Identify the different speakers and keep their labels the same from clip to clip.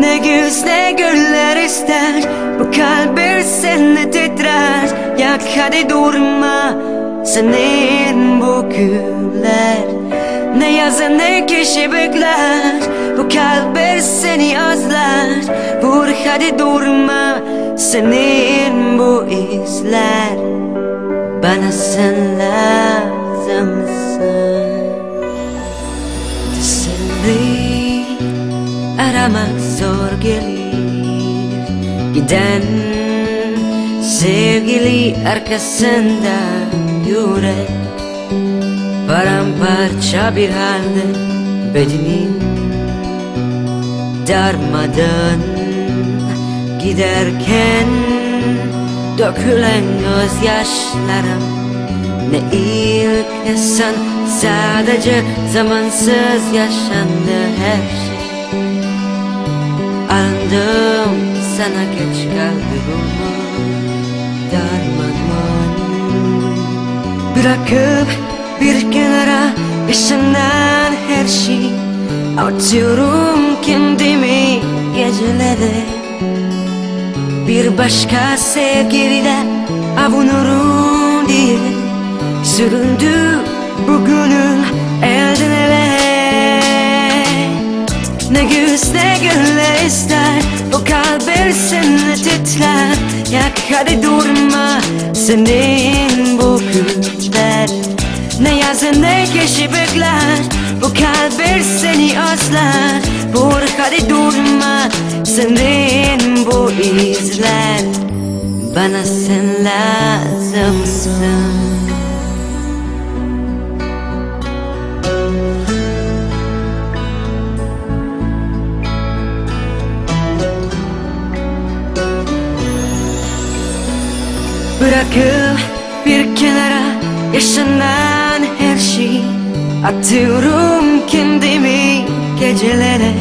Speaker 1: Ne güz ne güller ister. Bu kalp bir seni titrer. Yak hadi durma. Senin bu güller. Ne yazın ne kişi bekler. Bu kalp bir seni azlar Vur hadi durma. Senin bu izler. Bana sen lazımsın Teselli aramak zor gelir. Giden sevgili arkasında yürek Paramparça bir halde bedenin Darmadan giderken Dökülen gözyaşlarım Ne ilk son Sadece zamansız yaşandı her şey Alındım sana geç kaldı bunu Darmanman Bırakıp bir kenara yaşanan her şey Atıyorum kendimi gecelere. Bir başka sevgilide avunurum diye Süründü bugünün Ne güz ne güller ister. Bu kalbin seni titrer. Yak hadi durma. Senin bu güller Ne yazın ne kişi bekler Bu kalbin seni özler. Vur hadi durma. Senin bu izler. Bana sen lazımsın Bırakıp bir kenara yaşanan her şeyi Atıyorum kendimi gecelere.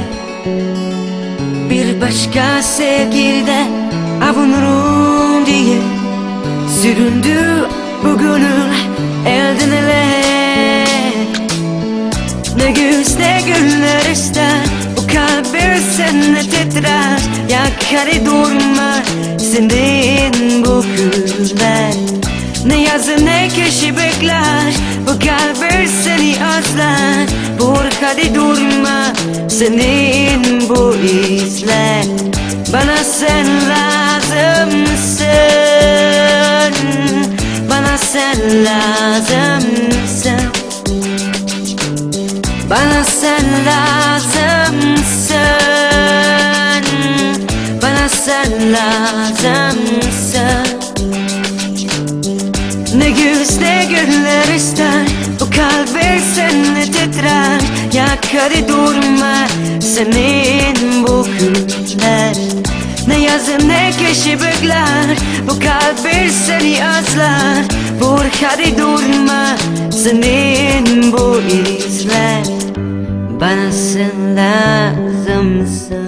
Speaker 1: Bir başka sevgilide avunurum diye Süründü bugünün elden ele. Ne güz ne güller ister Kalbin seni titrer Yak hadi durma. Senin bu güller Ne yazın ne kişi bekler. Bu kalbin seni özler. Vur hadi durma. Senin bu izler Bana sen lazımsın. Bana sen lazımsın. Bana sen lazımsın Bana sen lazımsın. Ne güz ne güller ister Bu kalbin seni titrer. Yak hadi durma Senin bu güller. Ne yazın ne kişi bekler Bu kalbin seni özler Vur hadi durma Senin bu izler Bana sen lazımsın